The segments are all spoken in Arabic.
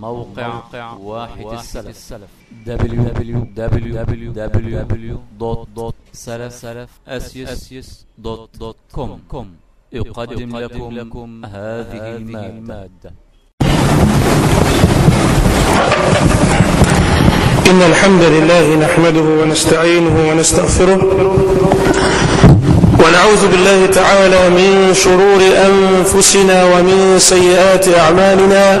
موقع واحد السلف. www.salaf-asys.com يقدم لكم هذه المادة. إن الحمد لله نحمده ونستعينه ونستغفره ونعوذ بالله تعالى من شرور أنفسنا ومن سيئات أعمالنا.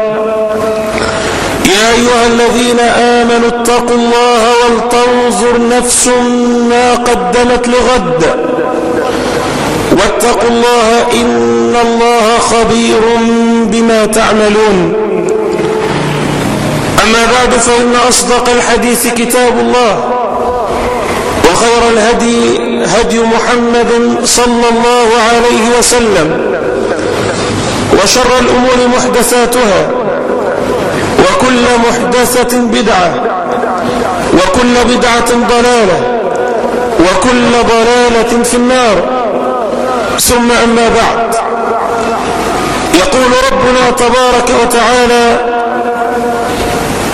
أيها الذين آمنوا اتقوا الله ولتنظر نفس ما قدمت لغد. واتقوا الله إن الله خبير بما تعملون. أما بعد فإن أصدق الحديث كتاب الله وخير الهدي هدي محمد صلى الله عليه وسلم وشر الأمور محدثاتها وكل محدثة بدعة وكل بدعة ضلالة وكل ضلالة في النار. ثم أما بعد يقول ربنا تبارك وتعالى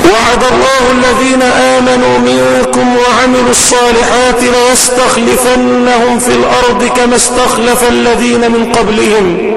وعد الله الذين آمنوا منكم وعملوا الصالحات ليستخلفنهم في الأرض كما استخلف الذين من قبلهم.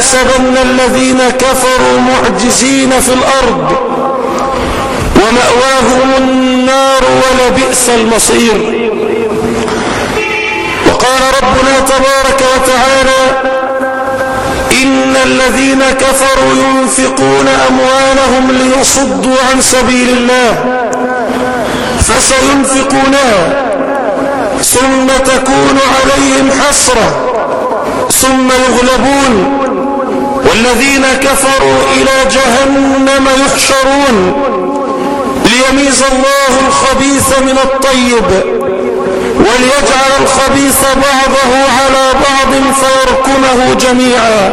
تحسبن الذين كفروا معجزين في الأرض ومأواهم النار ولبئس المصير. وقال ربنا تبارك وتعالى إن الذين كفروا ينفقون أموالهم ليصدوا عن سبيل الله فسينفقونها ثم تكون عليهم حسرة ثم يغلبون والذين كفروا إلى جهنم يحشرون ليميز الله الخبيث من الطيب وليجعل الخبيث بعضه على بعض فيركمه جميعا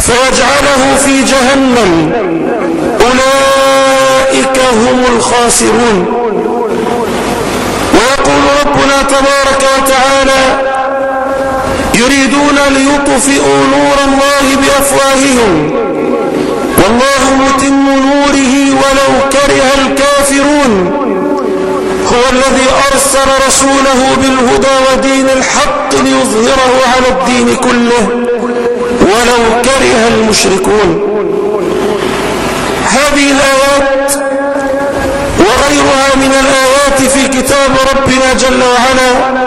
فيجعله في جهنم. أولئك هم الخاسرون. ويقول ربنا تبارك وتعالى يريدون ليطفئوا نور الله بأفواههم. والله متم نوره ولو كره الكافرون. هو الذي أرسل رسوله بالهدى ودين الحق ليظهره على الدين كله ولو كره المشركون. هذه الآيات وغيرها من الآيات في كتاب ربنا جل وعلا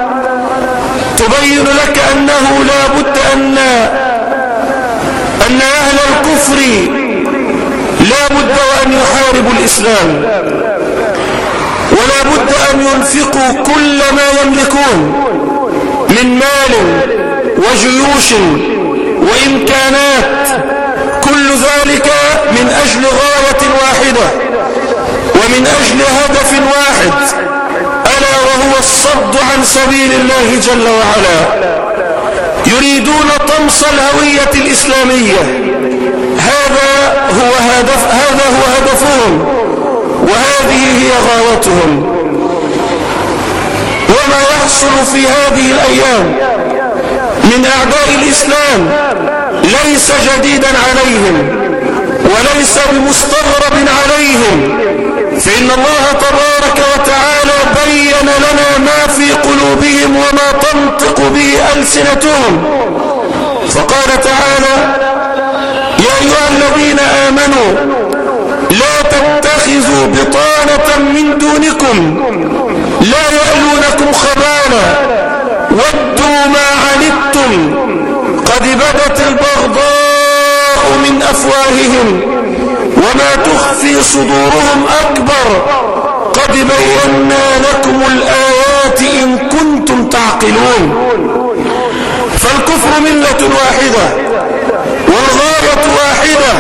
تبين لك أنه لا بد أن أن أهل الكفر لا بد وأن يحاربوا الإسلام. ولا بد أن ينفقوا كل ما يملكون من مال وجيوش وإمكانات كل ذلك من أجل غاية واحدة ومن أجل هدف واحد. وهو الصد عن سبيل الله جل وعلا. يريدون طمس الهوية الإسلامية. هذا هو, هدف هذا هو هدفهم. وهذه هي غاوتهم. وما يحصل في هذه الأيام من أعداء الإسلام ليس جديدا عليهم وليس بمستغرب عليهم. فإن الله تبارك وتعالى بين لنا ما في قلوبهم وما تنطق به ألسنتهم. فقال تعالى يا أيها الذين آمنوا لا تتخذوا بطانة من دونكم لا يألونكم خبالا ودوا ما عنتم قد بدت البغضاء من أفواههم. وما تخفي صدورهم أكبر. قد بينا لكم الآيات إن كنتم تعقلون. فالكفر ملة واحدة والغاية واحدة.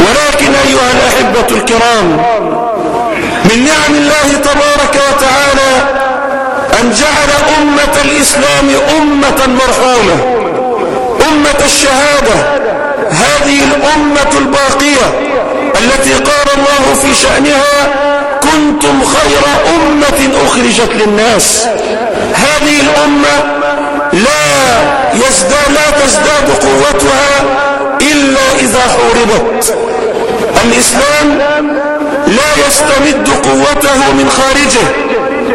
ولكن أيها الأحبة الكرام من نعم الله تبارك وتعالى أن جعل أمة الإسلام أمة مرحومة أمة الشهادة. هذه الأمة الباقية التي قال الله في شأنها كنتم خير أمة أخرجت للناس. هذه الأمة لا يزداد لا تزداد قوتها إلا إذا حوربت. الإسلام لا يستمد قوته من خارجه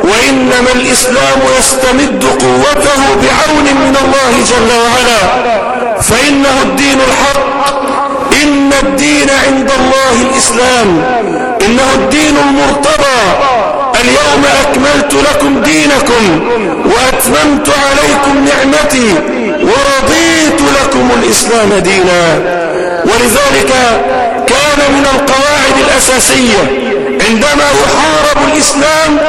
وإنما الإسلام يستمد قوته بعون من الله جل وعلا. فإنه الدين الحق. إن الدين عند الله الإسلام. إنه الدين المرتضى. اليوم أكملت لكم دينكم وأتممت عليكم نعمتي ورضيت لكم الإسلام دينا. ولذلك كان من القواعد الأساسية عندما يحارب الإسلام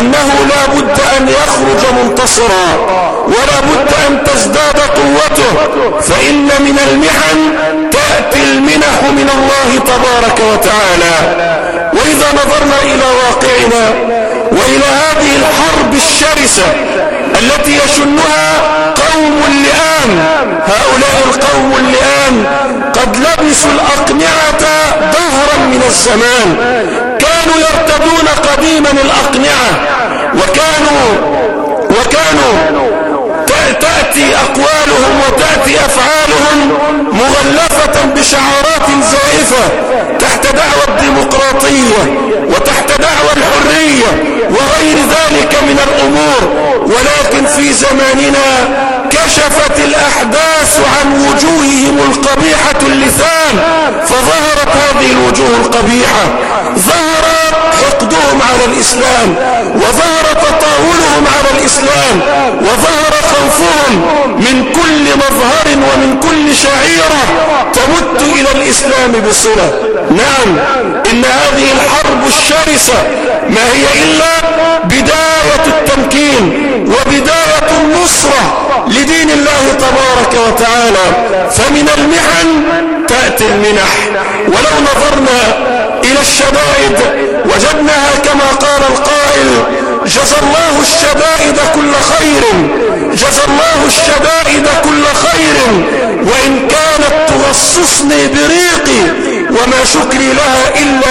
أنه لا بد أن يخرج منتصرا ولا بد أن تزداد قوته فإن من المحن تأتي المنح من الله تبارك وتعالى. وإذا نظرنا إلى واقعنا وإلى هذه الحرب الشرسة التي يشنها قوم اللئام هؤلاء القوم اللئام قد لبسوا الأقنعة ظهرا من الزمان. كانوا يرتدون قديما الأقنعة وكانوا وكانوا تأتي أقوالهم وتأتي أفعالهم مغلفة بشعارات زائفة تحت دعوة الديمقراطية وتحت دعوة الحرية. وغير ذلك من الأمور ولكن في زماننا كشفت الأحداث عن وجوههم القبيحة اللسان فظهرت هذه الوجوه القبيحة ظهر حقدهم على الإسلام وظهر تطاولهم على الإسلام وظهر خوفهم من كل مظهر ومن كل شعيرة تمت إلى الإسلام بصلة. نعم إن هذه الحرب الشرسة ما هي إلا بداية التمكين وبداية النصرة لدين الله تبارك وتعالى. فمن المحن تأتي المنح. ولو نظرنا إلى الشدائد وجدناها كما قال القائل جزى الله الشدائد كل خير جزى الله الشدائد كل خير. وإن كانت تغصصني بريقي وما شكري لها إلا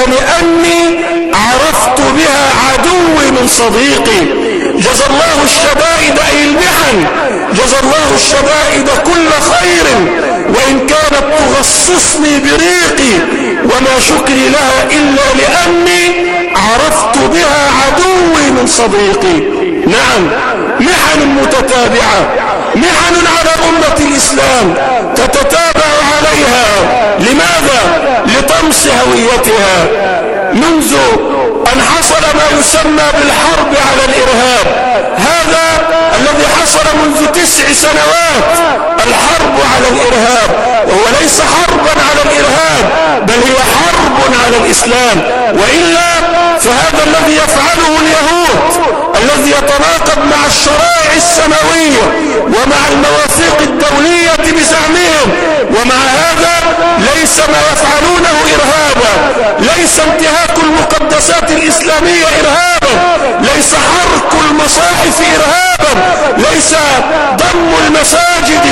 صديقي. جزى الله الشدائد أي المحن جزى الله الشدائد كل خير. وإن كانت تغصصني بريقي وما شكري لها إلا لأني عرفت بها عدوي من صديقي. نعم محن متتابعة. محن على أمة الإسلام تتتابع عليها. لماذا؟ لطمس هويتها. منذ حصل ما يسمى بالحرب على الإرهاب. هذا الذي حصل منذ تسع سنوات الحرب على الإرهاب. وهو ليس حربا على الإرهاب بل هي حرب على الإسلام. وإلا فهذا الذي يفعله اليهود الذي يتناقض مع الشرائع السماوية ومع المواثيق الدولية بزعمهم. ومع هذا ليس ما يفعلونه إرهابا. ليس انتهاك المقدسات الإسلامية إرهابا. ليس حرق المصاحف إرهابا. ليس ضم المساجد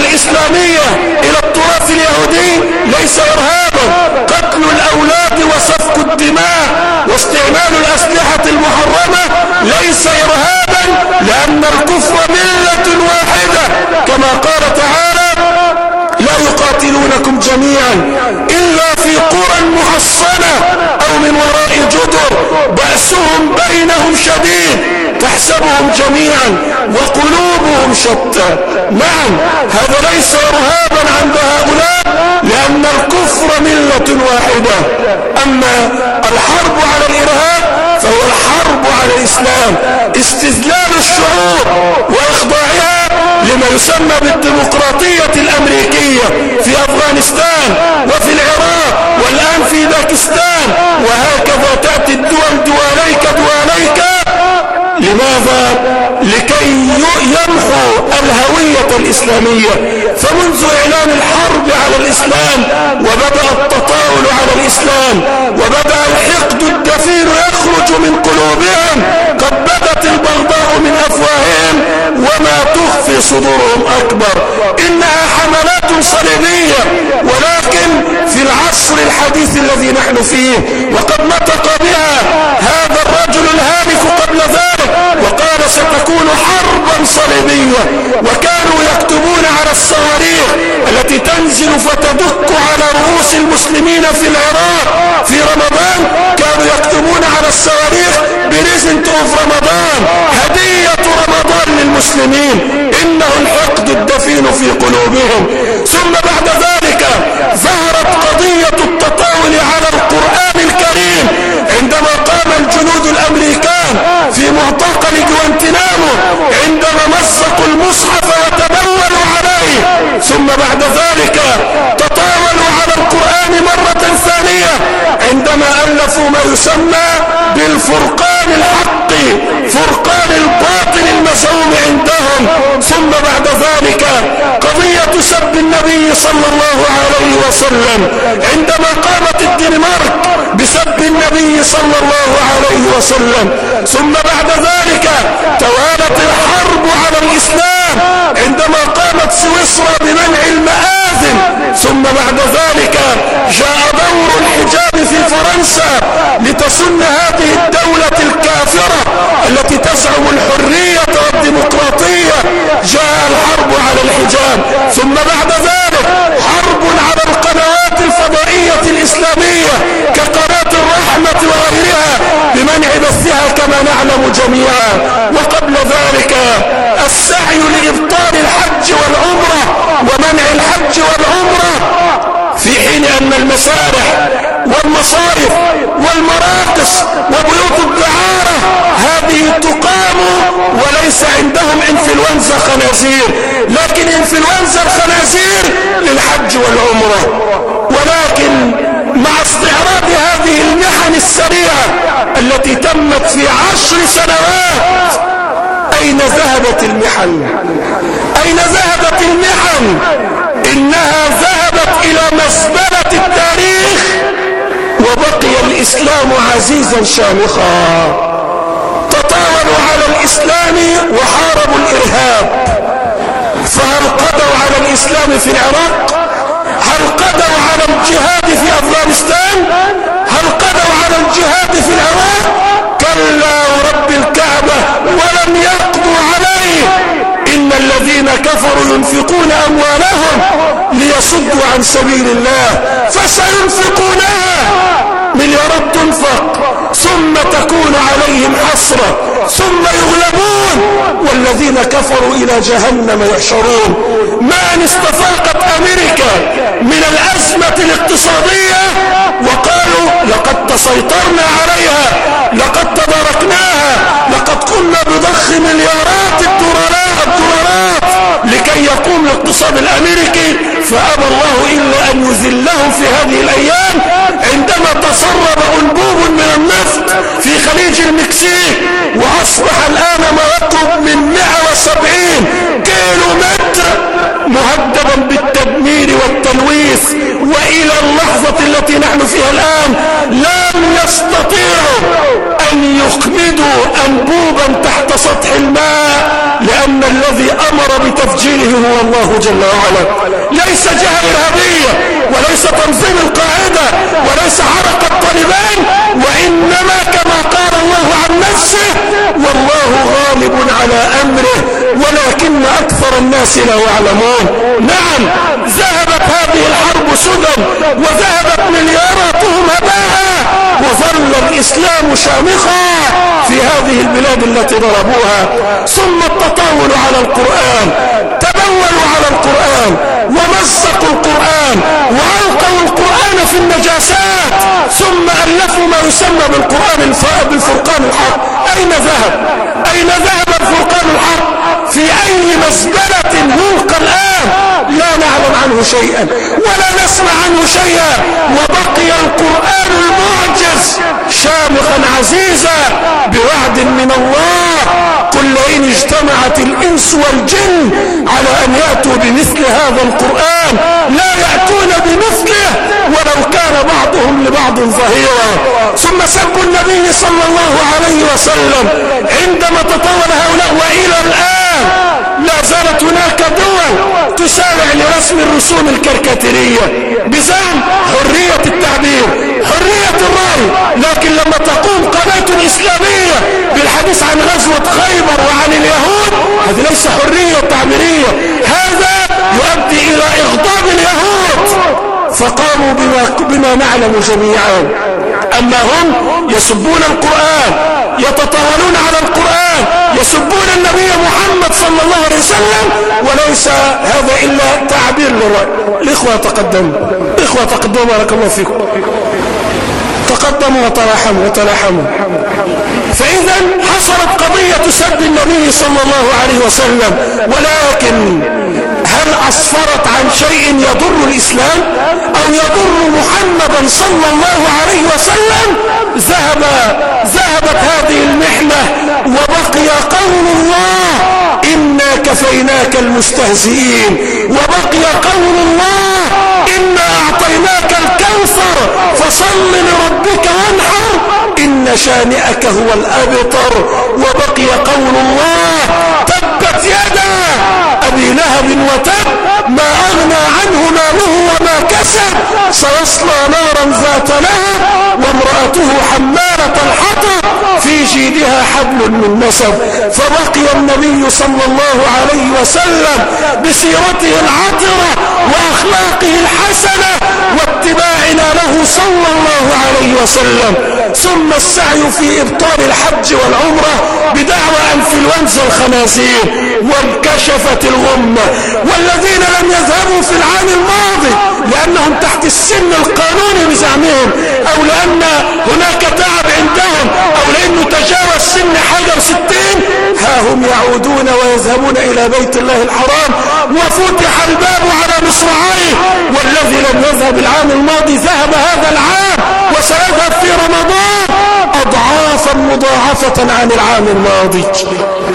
الإسلامية إلى التراث اليهودي ليس إرهابا. قتل الأولاد وسفك الدماء واستعمال الأسلحة المحرمة ليس إرهابا لأن الكفر ملة واحدة. كما قال تعالى لا يقاتلونكم جميعا إلا في قرى محصنة أو من وراء جدر. بأسهم بينهم شديد تحسبهم جميعا وقلوبهم شتى. نعم هذا ليس إرهابا عند هؤلاء لأن الكفر ملة واحدة. أما الحرب على الإرهاب فهو الحرب على الإسلام استذلال الشعوب وإخضاعها لما يسمى بالديمقراطية الأمريكية في أفغانستان وفي العراق والآن في باكستان وهكذا تأتي الدول دواليك دواليك لماذا؟ لكي يمحو الهوية الإسلامية فمنذ إعلان الحرب على الإسلام وبدأ التطاول على الإسلام وبدأ الحقد الدفين يخرج من قلوبهم قد بدت البغضاء من أفواههم وما تخفي صدورهم أكبر. إنها حملات صليبية ولكن في العصر الحديث الذي نحن فيه وقد نطق بها هذا الرجل الهالك قبل ذلك وقال ستكون حربا صليبية وكانوا يكتبون على الصواريخ التي تنزل فتدك على رؤوس المسلمين في العراق في رمضان. كانوا يكتبون على الصواريخ present of رمضان هدية رمضان للمسلمين. إنه الحقد الدفين في قلوبهم. ثم بعد ذلك ظهرت قضية التطاول على القرآن الكريم عندما قام الجنود الامريكان في معتقل جوانتنامو عندما مزقوا المصحف وتبولوا عليه ثم بعد ذلك تطاولوا على القرآن مرة ثانية عندما ألفوا ما يسمى بالفرقان الحقي فرقان الباطل المزعوم عندهم. ثم بعد ذلك قضية سب النبي صلى الله عليه وسلم عندما قامت الدنمارك بسب النبي صلى الله عليه وسلم. ثم بعد ذلك توالت الحرب على الإسلام. عندما قامت سويسرا بمنع المآذن ثم بعد ذلك جاء دور الحجاب في فرنسا لتسن هذه الدولة الكافرة التي تزعم الحرية والديمقراطية. جاء الحرب على الحجاب ثم بعد ذلك حرب على القنوات الفضائية الإسلامية كقناة الرحمة وغيرها بمنع بثها كما نعلم جميعا. وقبل ذلك السعي لإبطال الحج والعمرة ومنع الحج والعمرة في حين أن المسارح والمصارف والمراقص وبيوت الدعارة هذه تقام وليس عندهم إنفلونزا خنازير. لكن إنفلونزا الخنازير للحج والعمرة. تمت في عشر سنوات. أين ذهبت المحن؟ أين ذهبت المحن؟ إنها ذهبت إلى مزبلة التاريخ وبقي الإسلام عزيزا شامخا. تطاولوا على الإسلام وحاربوا الإرهاب. فهل قضوا على الإسلام في العراق. هل قضوا على الجهاد في أفغانستان. هل قضوا على الجهاد في العراق. كلا ورب الكعبة ولم يقضوا عليه. إن الذين كفروا ينفقون أموالهم ليصدوا عن سبيل الله فسينفقونها. مليارات تنفق ثم تكون عليهم حسرة ثم يغلبون. والذين كفروا إلى جهنم يحشرون. ما أن استفاقت أمريكا من الأزمة الاقتصادية وقالوا لقد تسيطرنا عليها لقد تداركناها لقد قمنا بضخ مليارات الدولارات الدولارات لكي يقوم الاقتصاد الأمريكي فأبى الله إلا أن يذلهم في هذه الأيام عندما تسرب أنبوب من النفط في خليج المكسيك وأصبح الآن ما يقرب من 170 كيلو نحن فيها الآن لم يستطيعوا أن يخمدوا أنبوبا تحت سطح الماء لأن الذي أمر بتفجيره هو الله جل وعلا. ليس جهة إرهابية. وليس تنظيم القاعدة وليس حركة طالبان وإنما كما قال الله عن نفسه والله غالب على أمره ولكن أكثر الناس لا يعلمون. نعم ذهبت هذه الحرب سدى وذهبت ملياراتهم هباء وظل الإسلام شامخا في هذه البلاد التي ضربوها. ثم التطاول على القرآن. تبولوا على القرآن ومزقوا القرآن وألقوا القرآن في النجاسات ثم ألفوا ما يسمى بالقرآن بالفرقان الحق. أين ذهب؟ أين ذهب الفرقان الحق؟ في أي مزبلة يلقى الآن لا نعلم عنه شيئا ولا نسمع عنه شيئا. وبقي القرآن المعجز شامخا عزيزا بوعد من الله. قل لئن اجتمعت الإنس والجن على أن يأتوا بمثل هذا القرآن. لا يأتون بمثله ولو كان بعضهم لبعض ظهيرا. ثم سبوا النبي صلى الله عليه وسلم عندما تطور هؤلاء وإلى الآن لا زالت هناك دول تسارع لرسم الرسوم الكركاتيرية بزعم حرية التعبير حرية الرأي. لكن لما تقوم قناة إسلامية بالحديث عن غزوة خيبر وعن اليهود هذه ليس حرية تعبيرية. هذا يؤدي إلى إغضاب اليهود. فقاموا بما, بما نعلم جميعا. أما هم يسبون القرآن. يتطاولون على القرآن يسبون النبي محمد صلى الله عليه وسلم وليس هذا إلا تعبير للرأي. الإخوة تقدموا. الإخوة تقدموا بارك الله فيكم. تقدموا وتلاحموا وتلاحموا. فإذا حصلت قضية سب النبي صلى الله عليه وسلم ولكن هل أصفرت عن شيء يضر الإسلام؟ أو يضر محمدا صلى الله عليه وسلم؟ ذهب ذهبت هذه المحنة وبقي قول الله إنا كفيناك المستهزئين. وبقي قول الله إنا أعطيناك الكوثر فصل لربك وانحر إن شانئك هو الأبطر وبقي قول الله تبت يدا أبي لهب وتب ما أغنى عنه ماله وما كسب سيصلى نارا ذات لهب وامرأته حمالة الحطب في جيدها حبل من نسب. فبقي النبي صلى الله عليه وسلم بسيرته العطرة وأخلاقه الحسنة واتباعنا له صلى الله عليه وسلم. ثم السعي في إبطال الحج والعمرة بدعوى أنفلونزا الخنازير وانكشفت الغمة. والذين لم يذهبوا في العام الماضي لأنهم تحت السن القانوني بزعمهم أو لأن هناك تعب عندهم أو لأنه تجاوز سن حجر ستين ها هم يعودون ويذهبون إلى بيت الله الحرام. وفتح الباب على مصراعيه والذي لم يذهب العام الماضي ذهب هذا العام وسيذهب في رمضان أضعافا مضاعفة عن العام الماضي.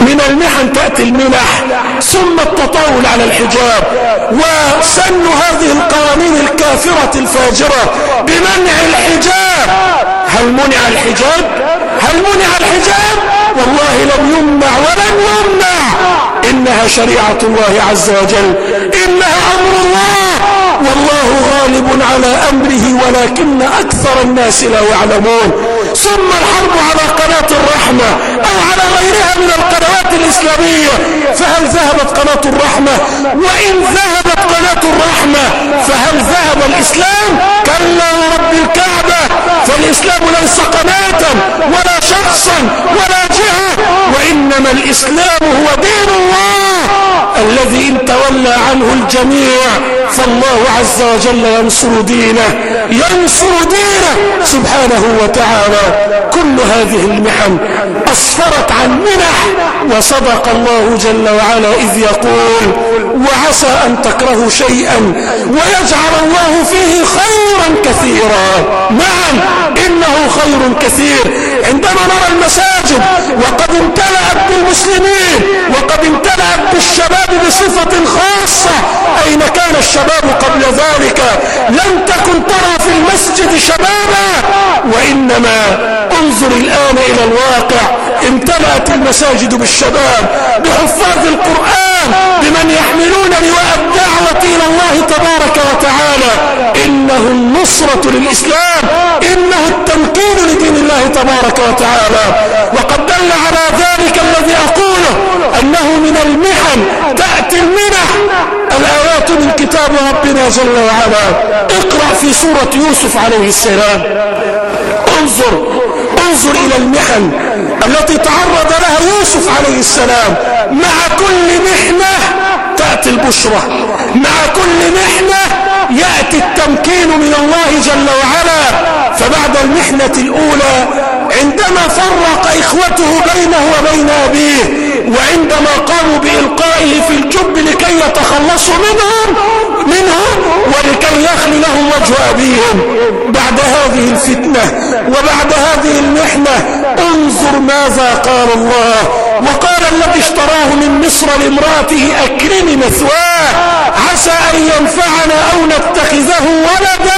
من المحن تأتي المنح ثم التطاول على الحجاب. وسن هذه القوانين الكافرة الفاجرة بمنع الحجاب. هل منع الحجاب؟ هل منع الحجاب؟ والله لم يمنع ولن يمنع. إنها شريعة الله عز وجل. إنها أمر الله. والله غالب على أمره ولكن أكثر الناس لا يعلمون. ثم الحرب على قناة الرحمة. أو على غيرها من القنوات الإسلامية. فهل ذهبت قناة الرحمة؟ وإن ذهبت قناة الرحمة فهل ذهب الإسلام؟ كلا ورب الكعبة. فالإسلام ليس قناة ولا شخصا ولا جهة. وإنما الإسلام هو دين الله الذي إن تولى عنه الجميع. فالله عز وجل ينصر دينه. ينصر دينه سبحانه وتعالى. كل هذه المحن أسفرت عن منح وصدق الله جل وعلا إذ يقول وعسى أن تكرهوا شيئا ويجعل الله فيه خيرا كثيرا. نعم إنه خير كثير. عندما نرى المساجد وقد امتلأت بالمسلمين وقد امتلأت بالشباب بصفة خاصة أين كان الشباب قبل ذلك؟ لم تكن ترى في المسجد شبابا وإنما انظر الآن إلى الواقع امتلأت المساجد بالشباب بحفاظ القرآن بمن يحملون لواء الدعوة إلى الله تبارك وتعالى. إنه النصرة للإسلام إنه التمكين لدين الله تبارك وتعالى. وقد دل على ذلك الذي أقوله أنه من المحن تأتي المنح باب ربنا جل وعلا. اقرأ في سورة يوسف عليه السلام. انظر انظر إلى المحن التي تعرض لها يوسف عليه السلام. مع كل محنة تأتي البشرة. مع كل محنة يأتي التمكين من الله جل وعلا. فبعد المحنة الأولى عندما فرق إخوته بينه وبين أبيه وعندما قاموا بإلقائه في الجب لكي يتخلصوا منهم منهم ولكي يخلي لهم وجه أبيهم. بعد هذه الفتنة وبعد هذه المحنة انظر ماذا قال الله. وقال الذي اشتراه من مصر لامرأته أكرمي مثواه عسى أن ينفعنا أو نتخذه ولدا.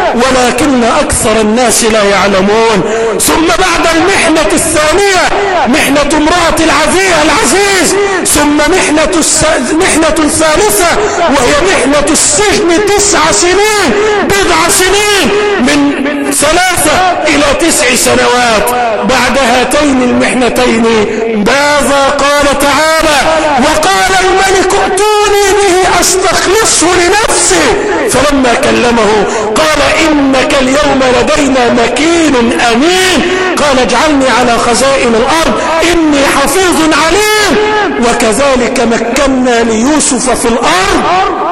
ولكن أكثر الناس لا يعلمون. ثم بعد المحنة الثانية محنة امرأة العزيز العزيز. ثم محنة, الس... محنة ثالثة وهي محنة السجن تسع سنين بضع سنين من ثلاثة إلى تسع سنوات. بعد هاتين المحنتين ماذا قال تعالى؟ وقال الملك ائتوني به أستخلصه لنفسي. فلما كلمه قال إنك اليوم لدينا مكين أمين. قال اجعلني على خزائن الأرض إني حفيظ عليم. وكذلك مكنا ليوسف في الأرض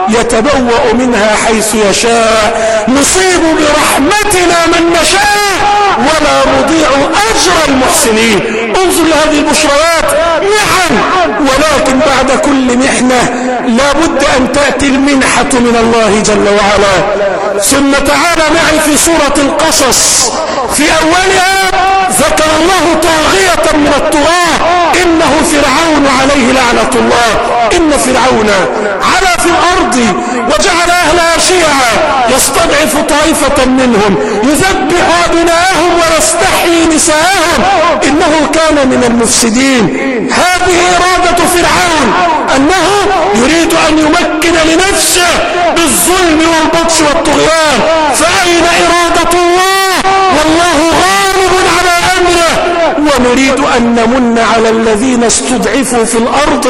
يتبوأ منها حيث يشاء. نصيب برحمتنا من نشاء. ولا نضيع أجر المحسنين. انظر لهذه البشرات محن ولكن بعد كل محنة لابد أن تأتي المنحة من الله جل وعلا. ثم تعالى معي في سورة القصص. في أولها ذكر الله طاغية من الطغاة إنه فرعون عليه لعنة الله. إن فرعون على في الأرض وجعل أهلها شيعا. يستضعف طائفة منهم يذبح أبناءهم ويستحيي نساءهم. إنه كان من المفسدين. هذه إرادة فرعون أنه يريد أن يمكن لنفسه بالظلم والبطش والطغيان. فأين إرادة الله؟ والله غالب. ونريد أن نمن على الذين استضعفوا في الأرض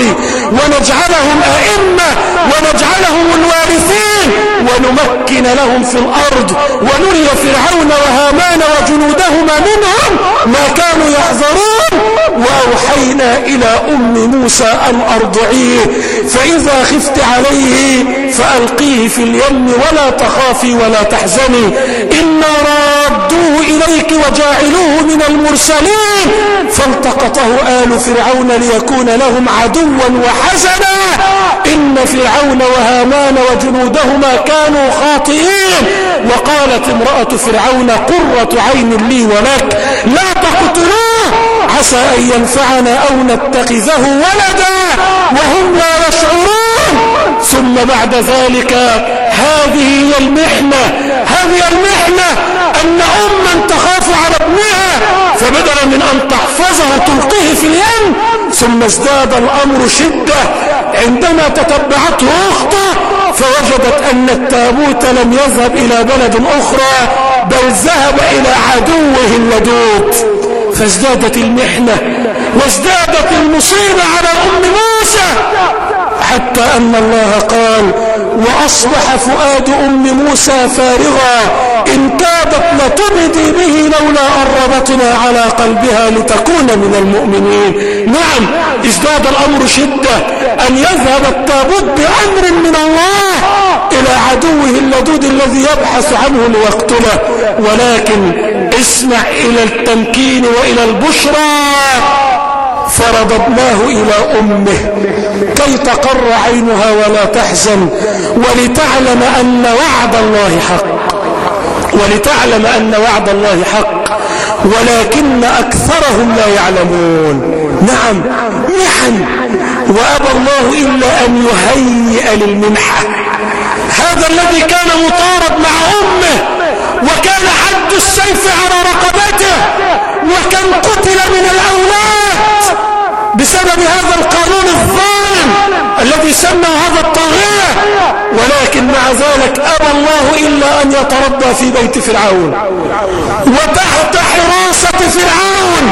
ونجعلهم أئمة ونجعلهم الوارثين ونمكن لهم في الأرض ونري فرعون وهامان وجنودهما منهم ما كانوا يحذرون وأوحينا إلى أم موسى أن أرضعيه فإذا خفت عليه فألقيه في اليم ولا تخافي ولا تحزني إنا رادوه إليك وجاعلوه من المرسلين فالتقطه آل فرعون ليكون لهم عدوا وحزنا إن فرعون وهامان وجنودهما كانوا خاطئين وقالت امرأة فرعون قرة عين لي ولك لا تقتلوه عسى أن ينفعنا أو نتخذه ولدا وهم لا يشعرون ثم بعد ذلك هذه هي المحنة هذه المحنة أن أما تخاف على ابنها فبدلا من أن تحفظه تلقيه في اليم ثم ازداد الأمر شدة. عندما تتبعته أخته فوجدت أن التابوت لم يذهب إلى بلد أخرى بل ذهب إلى عدوه اللدود. فازدادت المحنة وازدادت المصيبة على أم موسى. حتى أن الله قال وأصبح فؤاد أم موسى فارغا إن كادت لتبدي به لولا أربتنا على قلبها لتكون من المؤمنين. نعم ازداد الأمر شدة أن يذهب التابوت بأمر من الله إلى عدوه اللدود الذي يبحث عنه ليقتله. ولكن اسمع إلى التمكين وإلى البشرى. فرددناه إلى أمه. كي تقر عينها ولا تحزن ولتعلم أن وعد الله حق. ولتعلم أن وعد الله حق. ولكن أكثرهم لا يعلمون. نعم محن وأبى الله إلا أن يهيئ للمنحة. هذا الذي كان مطارد مع أمه وكان حد السيف على رقبته وكم قتل من الأولاد. بسبب هذا القانون الظالم الذي سمى هذا الطاغية. ولكن مع ذلك أبى الله إلا أن يتربى في بيت فرعون. وتحت حراسة فرعون.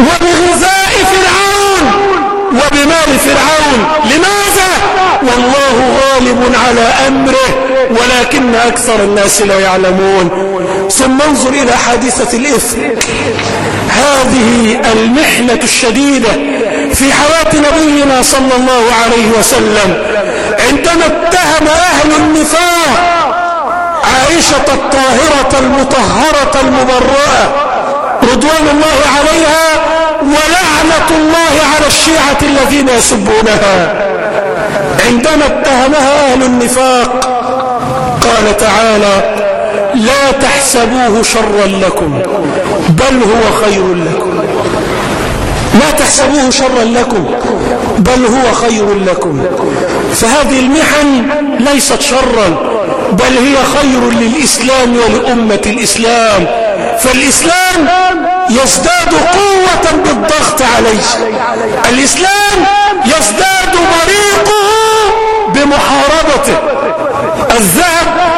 وبغذاء فرعون. وبمال فرعون. لماذا؟ والله غالب على أمره. ولكن أكثر الناس لا يعلمون. ثم انظر إلى حادثة الإفك. هذه المحنة الشديدة في حياة نبينا صلى الله عليه وسلم. عندما اتهم أهل النفاق عائشة الطاهرة المطهرة المبرأة رضوان الله عليها ولعنة الله على الشيعة الذين يسبونها. عندما اتهمها أهل النفاق قال تعالى لا تحسبوه شرا لكم. بل هو خير لكم. لا تحسبوه شرا لكم بل هو خير لكم. فهذه المحن ليست شرا بل هي خير للإسلام ولأمة الإسلام. فالإسلام يزداد قوة بالضغط عليه. الإسلام يزداد بريقه بمحاربته. الذهب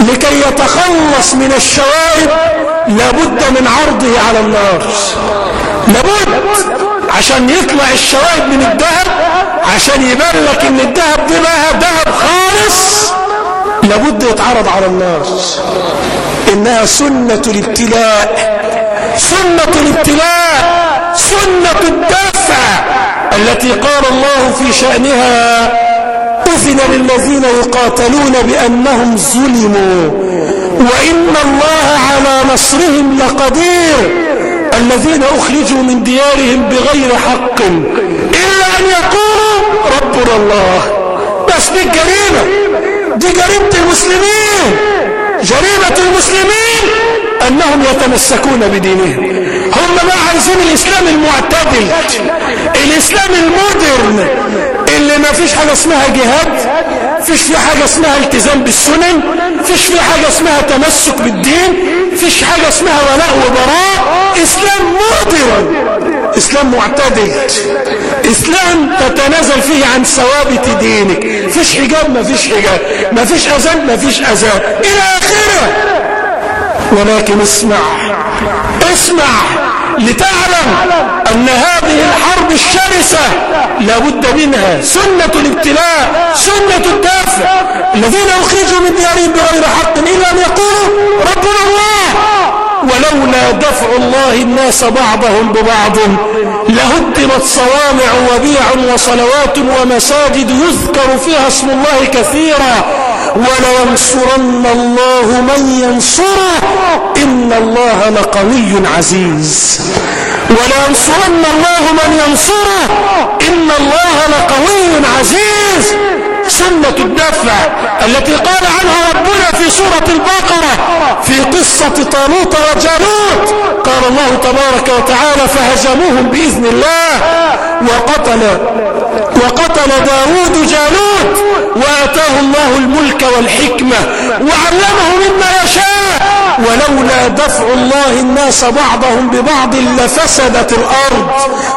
لكي يتخلص من الشوائب لابد من عرضه على النار لابد عشان يطلع الشوائب من الذهب عشان يبان لك إن الذهب ده بقى ذهب خالص لابد يتعرض على النار إنها سنة الابتلاء. سنة الابتلاء. سنة الدفع التي قال الله في شأنها أذن للذين يقاتلون بأنهم ظلموا. وإن الله على نصرهم لقدير. الذين أخرجوا من ديارهم بغير حق إلا أن يقولوا ربنا الله. بس دي الجريمة دي جريمة المسلمين. جريمة المسلمين أنهم يتمسكون بدينهم. هم ما عايزين الإسلام المعتدل الإسلام المودرن اللي ما فيش حاجة اسمها جهاد. فيش في حاجة اسمها التزام بالسنن فيش في حاجة اسمها تمسك بالدين فيش حاجة اسمها ولاء وبراء. إسلام مودرن إسلام معتدل. إسلام تتنازل فيه عن ثوابت دينك. فيش حجاب ما فيش حجاب. ما فيش أذان ما فيش أذان. إلى آخره. ولكن اسمع اسمع. لتعلم أن هذه الحرب الشرسة لابد منها. سنة الابتلاء سنة الدافع الذين أخرجوا من ديارهم بغير حق إلا أن يقولوا ربنا الله. ولولا دفع الله الناس بعضهم ببعض لهدمت صوامع وبيع وصلوات ومساجد يذكر فيها اسم الله كثيرا. ولينصرن الله من ينصره. إن الله لقوي عزيز. ولينصرن الله من ينصره. إن الله لقوي عزيز. سنة الدفع التي قال عنها ربنا في سورة البقرة في قصة طالوت وجالوت. قال الله تبارك وتعالى فهزموهم بإذن الله. وقتل وقتل داود جالوت. وآتاه الله الملك والحكمة. وعلمه مما يشاء. ولولا دفع الله الناس بعضهم ببعض لفسدت الأرض.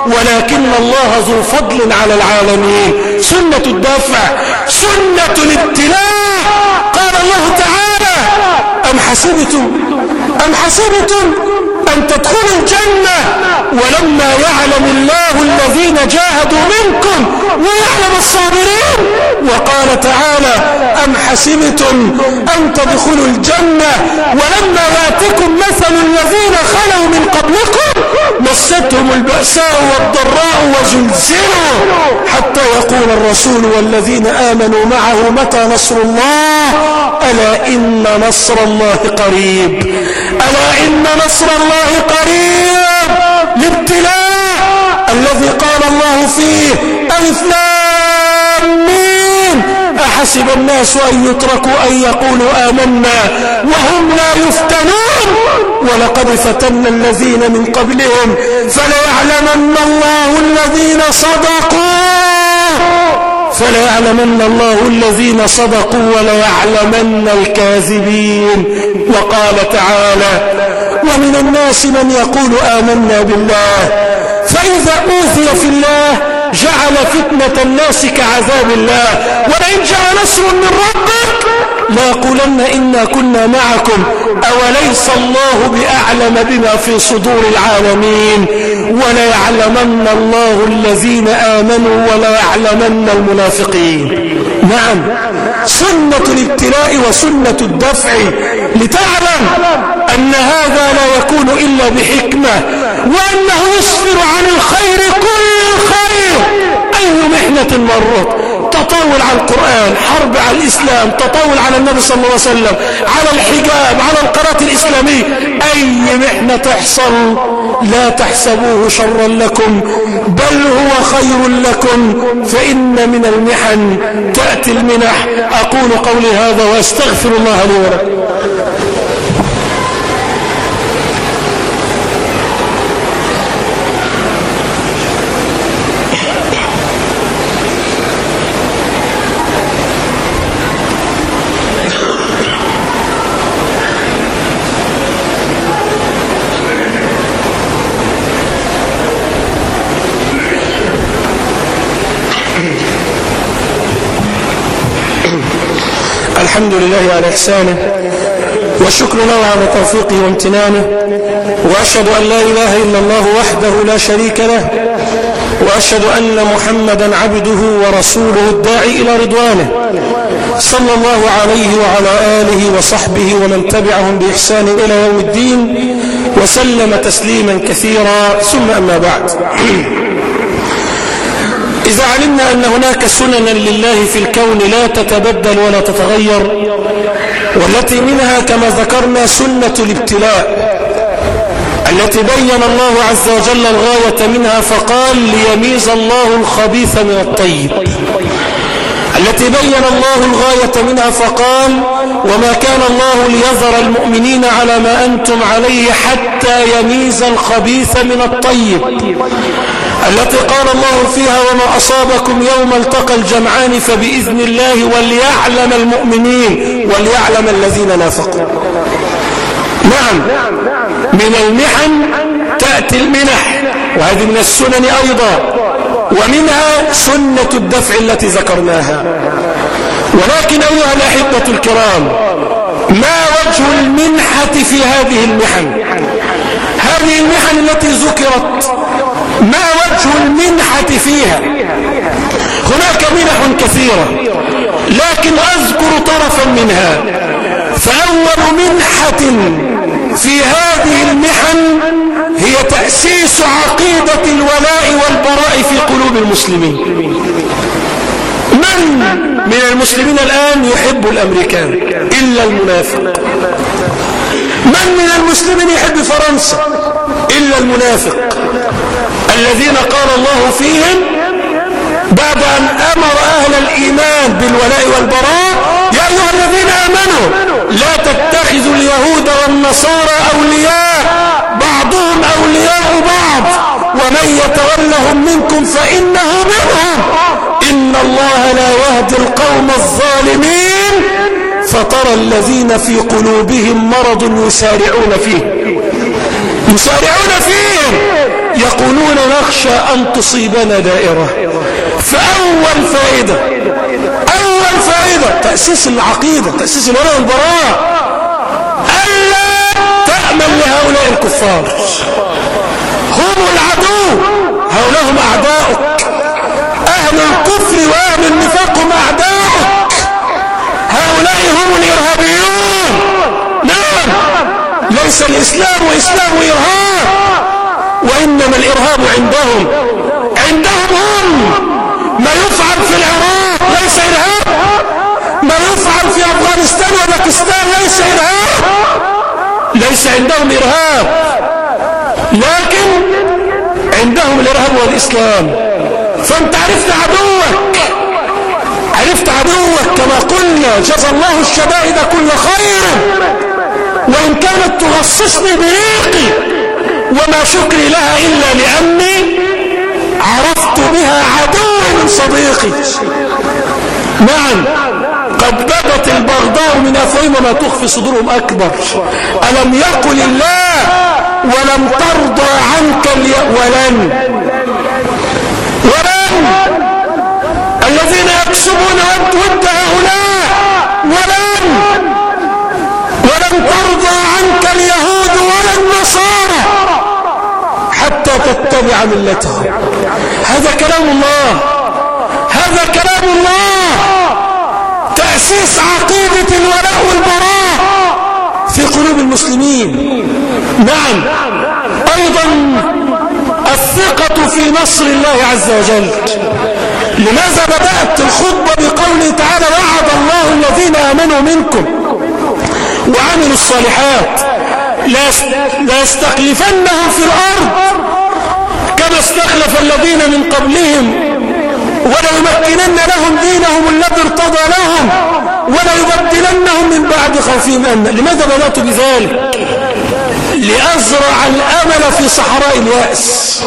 ولكن الله ذو فضل على العالمين. سنة الدفع سنة الابتلاء. قال الله تعالى أم حسبتم أم حسبتم أن تدخلوا الجنة ولما يعلم الله الذين جاهدوا منكم ويعلم الصابرين وقال تعالى أم حسبتم أن تدخلوا الجنة ولما ياتكم مثل الذين خلوا من قبلكم مستهم البأساء والضراء وزلزلوا حتى يقول الرسول والذين آمنوا معه متى نصر الله ألا إن نصر الله قريب. ألا إن نصر الله قريب. الابتلاء الذي قال الله فيه ألف أحسب الناس أن يتركوا أن يقولوا آمنا وهم لا يفتنون. ولقد فتنا الذين من قبلهم فليعلمن الله الذين صدقوا. فليعلمن الله الذين صدقوا وليعلمن الكاذبين. وقال تعالى ومن الناس من يقول آمنا بالله فإذا أوذي في الله جعل فتنة الناس كعذاب الله. ولئن جاء نصر من ربك ليقولن إنا كنا معكم. أوليس الله بأعلم بما في صدور العالمين؟ وليعلمن الله الذين آمنوا وليعلمن المنافقين. نعم. سنة الابتلاء وسنة الدفع. لتعلم أن هذا لا يكون إلا بحكمة وأنه يصبر عن الخير كل خير. أي محنة مرت؟ تطاول على القرآن حرب على الإسلام تطاول على النبي صلى الله عليه وسلم على الحجاب على القناة الإسلامية. أي محنة تحصل لا تحسبوه شرا لكم بل هو خير لكم. فإن من المحن تأتي المنح. أقول قولي هذا وأستغفر الله لي ولكم. الحمد لله على إحسانه والشكر له على توفيقه وامتنانه وأشهد أن لا إله إلا الله وحده لا شريك له وأشهد أن محمدا عبده ورسوله الداعي إلى رضوانه صلى الله عليه وعلى آله وصحبه ومن تبعهم بإحسان إلى يوم الدين وسلم تسليما كثيرا ثم أما بعد. إذا علمنا أن هناك سننا لله في الكون لا تتبدل ولا تتغير والتي منها كما ذكرنا سنة الابتلاء التي بين الله عز وجل الغاية منها فقال ليميز الله الخبيث من الطيب التي بين الله الغاية منها فقال وما كان الله ليذر المؤمنين على ما أنتم عليه حتى يميز الخبيث من الطيب التي قال الله فيها وما أصابكم يوم التقى الجمعان فبإذن الله وليعلم المؤمنين وليعلم الذين نافقوا. نعم. من المحن تأتي المنح. وهذه من السنن أيضا. ومنها سنة الدفع التي ذكرناها. ولكن أيها الأحبة الكرام ما وجه المنحة في هذه المحن؟ هذه المحن التي ذكرت ما وجه المنحة فيها؟ هناك منح كثيرة لكن أذكر طرفا منها. فأول منحة في هذه المحن هي تأسيس عقيدة الولاء والبراء في قلوب المسلمين. من من المسلمين الآن يحب الأمريكان؟ إلا المنافق. من من المسلمين يحب فرنسا؟ إلا المنافق. الذين قال الله فيهم بعد أن أمر أهل الإيمان بالولاء والبراء يا أيها الذين آمنوا لا تتخذوا اليهود والنصارى أولياء بعضهم أولياء بعض ومن يتولهم منكم فإنه منهم. إن الله لا يهدي القوم الظالمين. فترى الذين في قلوبهم مرض يسارعون فيه. يسارعون فيه. يقولون نخشى أن تصيبنا دائرة. فأول فائدة أول فائدة تأسيس العقيدة تأسيس الولاء والبراء. ألا تأمن لهؤلاء الكفار. هم العدو. هؤلاء هم أعداؤك. أهل الكفر وأهل النفاق هم أعداؤك. هؤلاء هم الإرهابيون. نعم. ليس الإسلام وإسلام إرهاب. وإنما الإرهاب عندهم. عندهم هم. ما يفعل في العراق ليس إرهاب. ما يفعل في أفغانستان وباكستان ليس إرهاب. ليس عندهم إرهاب. لكن عندهم الإرهاب والإسلام. فأنت عرفت عدوك. عرفت عدوك كما قلنا. جزى الله الشدائد كل خير. وإن كانت تغصصني بريقي وما شكري لها إلا لأني عرفت بها عدو من صديقي. نعم قد بدت البغضاء من أفواههم وما تخفي صدورهم أكبر. ألم يقل الله ولم ترضى عنك ولن. تكسبون ود هؤلاء ولن ولن ترضى عنك اليهود ولا النصارى حتى تتبع ملتهم. هذا كلام الله هذا كلام الله. تأسيس عقيدة الولاء والبراء في قلوب المسلمين. نعم. أيضا الثقة في نصر الله عز وجل. لماذا بدأت الخطبة بقوله تعالى وعد الله الذين آمنوا منكم وعملوا الصالحات لا يستخلفنهم في الأرض كما استخلف الذين من قبلهم وليمكنن لهم دينهم الذي ارتضى لهم وليبدلنهم من بعد خوفهم أمنا لماذا بدأت بذلك؟ لأزرع الأمل في صحراء اليأس.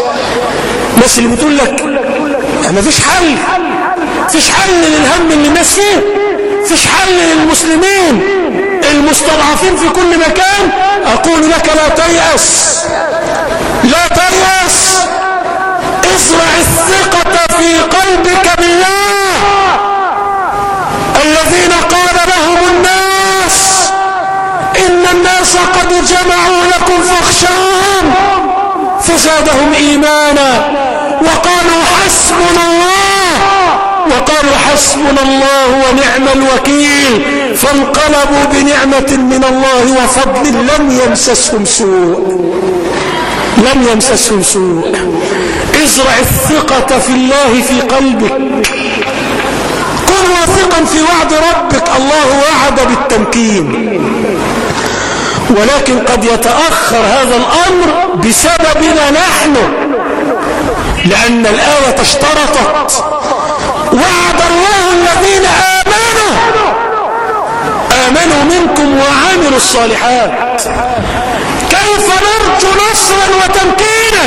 الناس اللي بتقول لك ما فيش حل. فيش حل للهم اللي الناس فيه. فيش حل للمسلمين. المستضعفين في كل مكان. أقول لك لا تيأس. لا تيأس. ازرع الثقة في قلبك بالله. الذين قال لهم الناس إن الناس قد جمعوا لكم فاخشاهم. فزادهم إيمانا. حسبنا الله ونعم الوكيل فانقلبوا بنعمة من الله وفضل لم يمسسهم سوء. لم يمسسهم سوء. ازرع الثقة في الله في قلبك. كن واثقا في وعد ربك. الله وعد بالتمكين. ولكن قد يتأخر هذا الأمر بسببنا نحن لأن الآية اشترطت. وعد الذين آمنوا. آمنوا منكم وعملوا الصالحات. كيف نرجو نصرا وتمكينا؟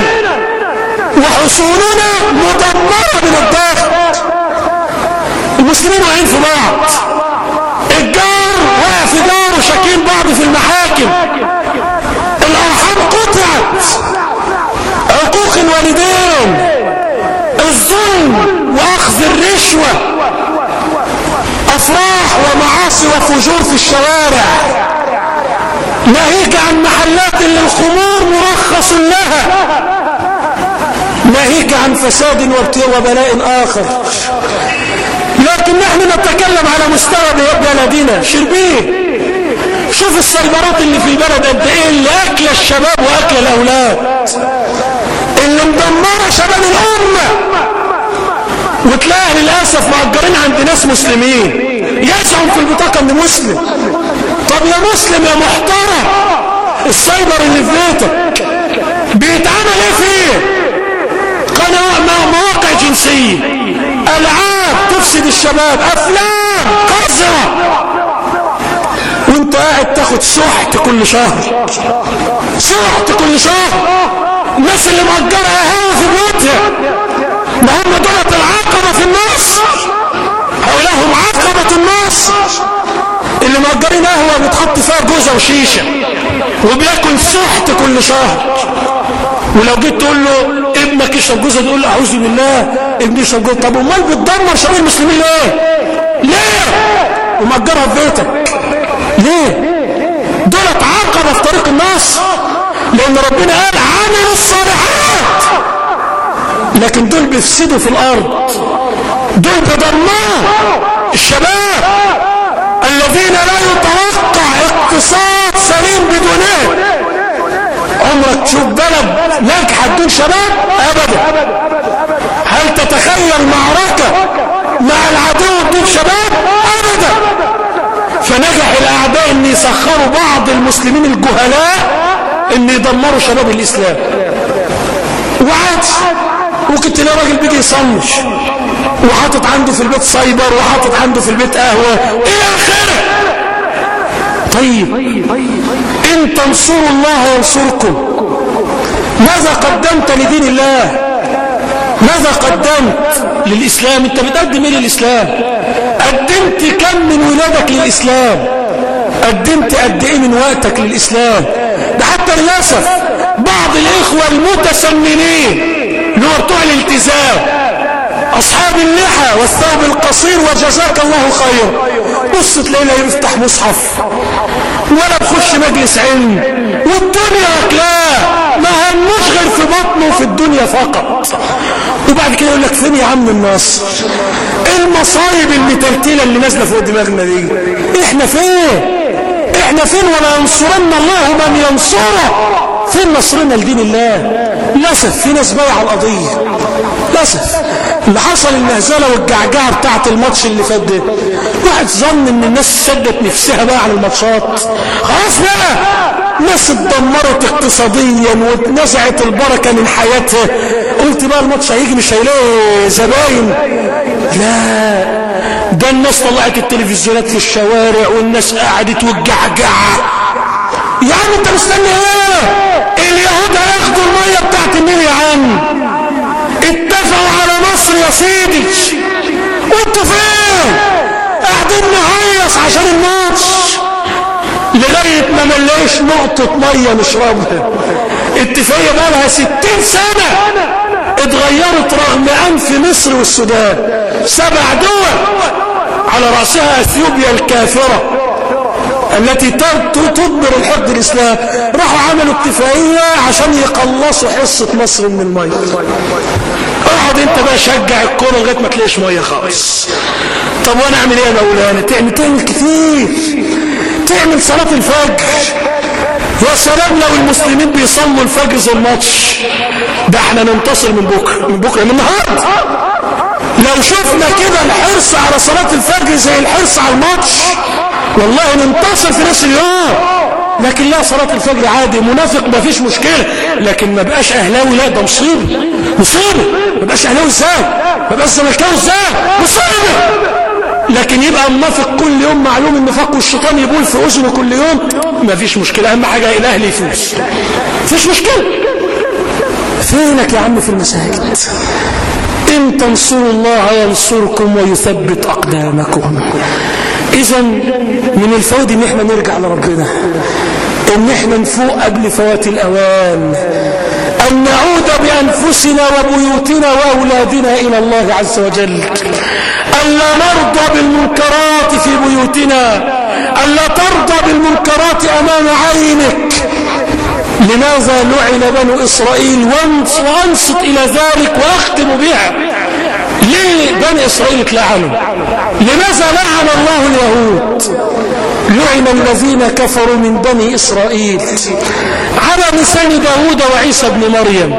وحصولنا مدمرة من الداخل. المسلمين واقعين في بعض؟ الجار واقع في جاره شاكين بعض في المحاكم. الأرحام قطعت. عقوق الوالدين الظلم وأخذ الرشوة. أفراح ومعاصي وفجور في الشوارع. ناهيك عن محلات اللي الخمور مرخص لها. ناهيك عن فساد وبلاء آخر. لكن نحن نتكلم على مستوى بلدنا. شربيه شوف السيبرات اللي في البلد قد إيه اللي أكل الشباب وأكل الأولاد. اللي مدمرة شباب الأمة. وتلاقي للأسف مأجرين عند ناس مسلمين. يزعم في البطاقه انه مسلم. طب يا مسلم يا محترم السايبر اللي في بيتك بيتعمل إيه فيه؟ قناة مواقع جنسية. ألعاب تفسد الشباب. أفلام قذرة. وأنت قاعد تاخد سحت كل شهر. سحت كل شهر. الناس اللي مأجرة قهوة في بيوتها. ما هم دولة العقبة في النص هؤلاء هم عقبة النص اللي مأجرين قهوة بتحط فيها جوزة وشيشة. وبياكل سحت كل شهر. ولو جيت تقول له ابنك يشرب جوزة تقول له أعوذ بالله. ابني يشرب جوزة. طب أمال بتدمر شباب المسلمين ليه؟ ليه؟ ومأجرها في بيتك. ليه؟ دولت عقبة في طريق الناس. لأن ربنا قال عملوا الصالحات. لكن دول بيفسدوا في الأرض. دول بيدمروا الشباب الذين لا يتوقع اقتصاد سليم بدونه. عمرك تشوف بلد ناجحة بدون شباب؟ ابدا. هل تتخيل معركة مع العدو بدون شباب؟ ابدا. فنجح الأعداء إن يسخروا بعض المسلمين الجهلاء إن يدمروا شباب الإسلام. وعاد ممكن تلاقي راجل بيجي يصنش وحاطط عنده في البيت سايبر وحاطط عنده في البيت قهوة. إلى آخره. طيب ان تنصروا الله ينصركم ماذا قدمت لدين الله؟ ماذا قدمت للإسلام؟ أنت بتقدم إيه للإسلام؟ قدمت كم من ولادك للإسلام؟ قدمت قد إيه من وقتك للإسلام؟ ده حتى للأسف بعض الإخوة المتسننين اللي هو بتوع الالتزام أصحاب اللحى والثوب القصير وجزاك الله خير. بص تلاقي لا يفتح مصحف. ولا بخش مجلس علم. والدنيا لا ما هموش غير في بطنه وفي الدنيا فقط. وبعد كده يقول لك فين يا عم النصر المصايب المتلتلة اللي نازلة فوق دماغنا دي؟ إحنا فين؟ إحنا فين ولا الله من ينصره؟ فين نصرنا لدين الله؟ للاسف في ناس بايعه القضية. للاسف اللي حصل المهزلة والجعجعه بتاعه الماتش اللي فات ده. واحد ظن إن الناس سدت نفسها بقى على الماتشات. خلاص بقى. ناس اتدمرت اقتصاديا واتنزعت البركة من حياتها. قلت بقى الماتش هيجي مش هيلاقي زباين. لا. ده الناس طلعت التلفزيونات في الشوارع والناس قعدت والجعجعه يا عم انت مستني إيه؟ اليهود هياخدوا المية بتاعت النيل يا عم اتفقوا على مصر يا سيدي. وانتوا فين قاعدين نهيص عشان الماتش. لغاية ما ملاقيش نقطة مية نشربها اتفاقية بقى لها 60 سنة. اتغيرت رغم أنف مصر والسودان. سبع دول على رأسها إثيوبيا الكافرة. التي تدبر الحد الإسلام. راحوا عملوا اتفاقية عشان يقلصوا حصة مصر من المية. اقعد انت بقى شجع الكورة لغاية ما تلاقيش مية خالص. طب وأنا اعمل إيه يا مولانا؟ تعمل تعمل كتير. تعمل صلاة الفجر. يا سلام لو المسلمين بيصلوا الفجر زي الماتش. ده إحنا ننتصر من بكرة. من بكرة من النهارده. لو شفنا كده الحرص على صلاة الفجر زي الحرص على الماتش والله ننتصر في نفس اليوم لكن لا صلاة الفجر عادي منافق ما فيش مشكلة. لكن ما بقاش أهلاوي لا ده مصيبة. مصيبة. ما بقاش أهلاوي إزاي؟ ما بقاش زملكاوي إزاي؟ مصيبة. لكن يبقى منافق كل يوم معلوم النفاق والشيطان يبول في اذنه كل يوم ما فيش مشكلة. أهم حاجة الاهلي يفوز. فيش مشكلة. فينك يا عم في المساجد؟ إن تنصروا الله ينصركم ويثبت أقدامكم. إذا من الفوائد إن إحنا نرجع لربنا. إن إحنا نفوق قبل فوات الأوان. أن نعود بأنفسنا وبيوتنا وأولادنا إلى الله عز وجل. ألا نرضى بالمنكرات في بيوتنا. ألا ترضى بالمنكرات أمام عينك. لماذا لعن بنو إسرائيل؟ وأنصت إلى ذلك وأختم بها. ليه بني إسرائيل اتلعنوا؟ لماذا لعن الله اليهود؟ لعن الذين كفروا من بني إسرائيل. على لسان داود وعيسى بن مريم.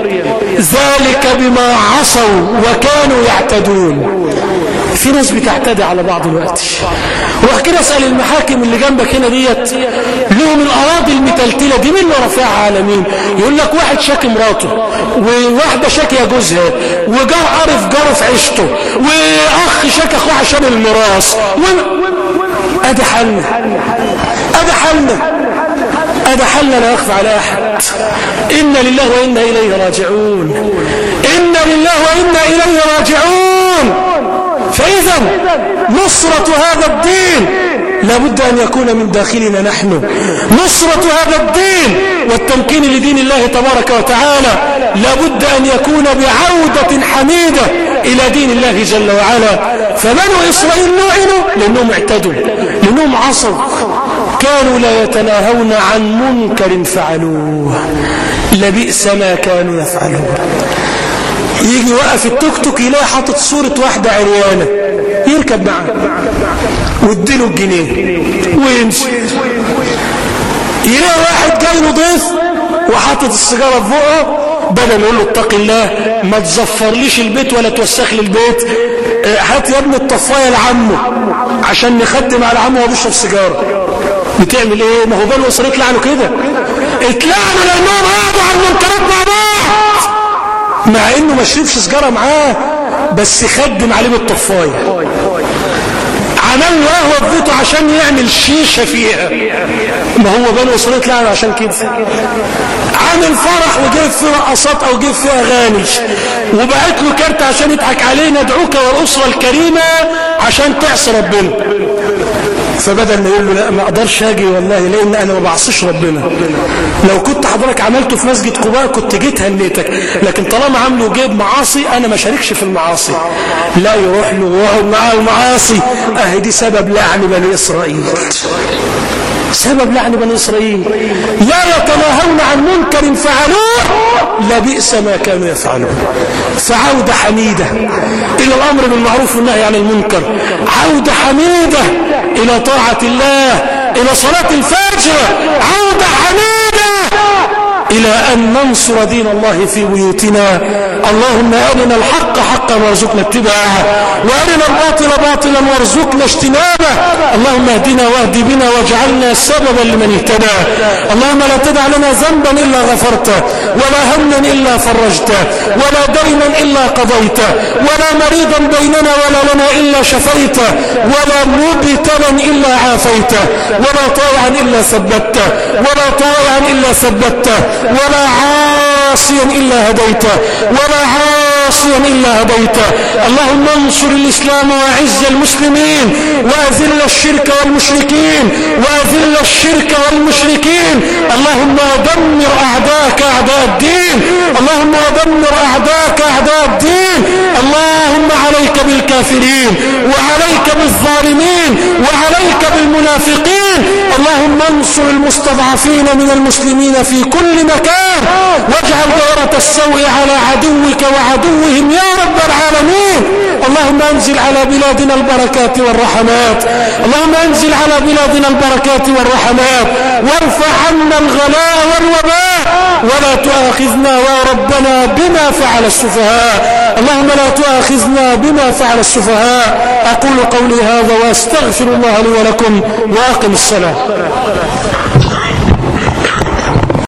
ذلك بما عصوا وكانوا يعتدون. في ناس بتعتدي على بعض الوقت. روح كده اسأل المحاكم اللي جنبك هنا ديت لهم الأراضي المتلتلة دي مين اللي رافعها على مين يقول لك واحد شاكي مراته وواحدة شاكية جوزها وجار عارف جاره في عيشته وأخ شاكي أخوه عشان الميراث. و... أدي حالنا. أدي حالنا. أدي حالنا لا يخفى على أحد. إنا لله وإنا إليه راجعون. إنا لله وإنا إليه راجعون. فإذا نصرة هذا الدين لابد أن يكون من داخلنا نحن. نصرة هذا الدين والتمكين لدين الله تبارك وتعالى لابد أن يكون بعودة حميدة إلى دين الله جل وعلا. فبنو إسرائيل لعنوا لأنهم اعتدوا لأنهم عصوا. كانوا لا يتناهون عن منكر فعلوه. لبئس ما كانوا يفعلون. يجي وقف التوك توك يلاقي حاطط صورة واحدة عريانة. يركب معاه. واديله الجنيه. ويمشي. يلاقي واحد جاي له ضيف وحاطط السيجارة في بقه. بدل يقول له اتق الله ما تزفرليش البيت ولا توسخ لي البيت. هات يا ابني الطفاية لعمه. عشان نخدم على عمه وهو بيشرب سيجارة. بتعمل إيه؟ ما هو بنو اسرائيل اتلعنوا كده. اتلعنوا لأنهم قعدوا على المنكرات مع بعض مع إنه ما شربش سجارة معاه بس خدم عليه بالطفايه عمل في بيته عشان يعمل شيشة فيها. ما هو بنو إسرائيل اتلعنوا عشان كده. عامل فرح وجايب فيه رقصات أو جايب فيه اغاني وبعت له كارت عشان يضحك عليه ندعوك والاسره الكريمة عشان تعصي ربنا. فبدل ما يقول له لا ما أقدرش أجي والله لأن أنا ما بعصيش ربنا. لو كنت حضرتك عملته في مسجد قباء كنت جيت هنيتك. لكن طالما عامله جيب معاصي أنا ما شاركش في المعاصي. لا يروح له ويقعد معاه المعاصي أهي دي سبب لعن بني إسرائيل. سبب لعن بني إسرائيل. لا يتناهون عن منكر فعلوه لبئس ما كانوا يفعلون. فعودة حميدة إلى الأمر بالمعروف والنهي عن المنكر. عودة حميدة إلى طاعة الله إلى صلاة الفجر. عودة حميدة إلى أن ننصر دين الله في بيوتنا. اللهم أرنا الحق حقا وارزقنا اتباعه وأرنا الباطل باطلا وارزقنا اجتنابه. اللهم اهدنا واهد بنا واجعلنا سببا لمن اهتدى. اللهم لا تدع لنا ذنبا إلا غفرته ولا هما إلا فرجته ولا دينا إلا قضيته ولا مريضا بيننا ولا لنا إلا شفيته ولا مبتلا إلا عافيته ولا طائعا إلا ثبته ولا طائعا إلا ثبته. ولا عاصيا إلا هديته ولا عاصيا إلا هديته. اللهم انصر الإسلام وأعز المسلمين وأذل الشرك والمشركين وأذل الشرك والمشركين. اللهم دمر أعداءك أعداء الدين. اللهم دمر أعداءك أعداء الدين. اللهم عليك بالكافرين وعليك بالظالمين وعليك بالمنافقين. اللهم انصر المستضعفين من المسلمين في كل مكان. واجعل دائرة السوء على عدوك وعدوهم يا رب العالمين. اللهم انزل على بلادنا البركات والرحمات. اللهم انزل على بلادنا البركات والرحمات. وارفع عنا الغلاء والوباء. ولا تؤاخذنا يا ربنا بما فعل السفهاء. اللهم لا تؤاخذنا بما فعل السفهاء. أقول قولي هذا وأستغفر الله لي ولكم وأقم الصلاة.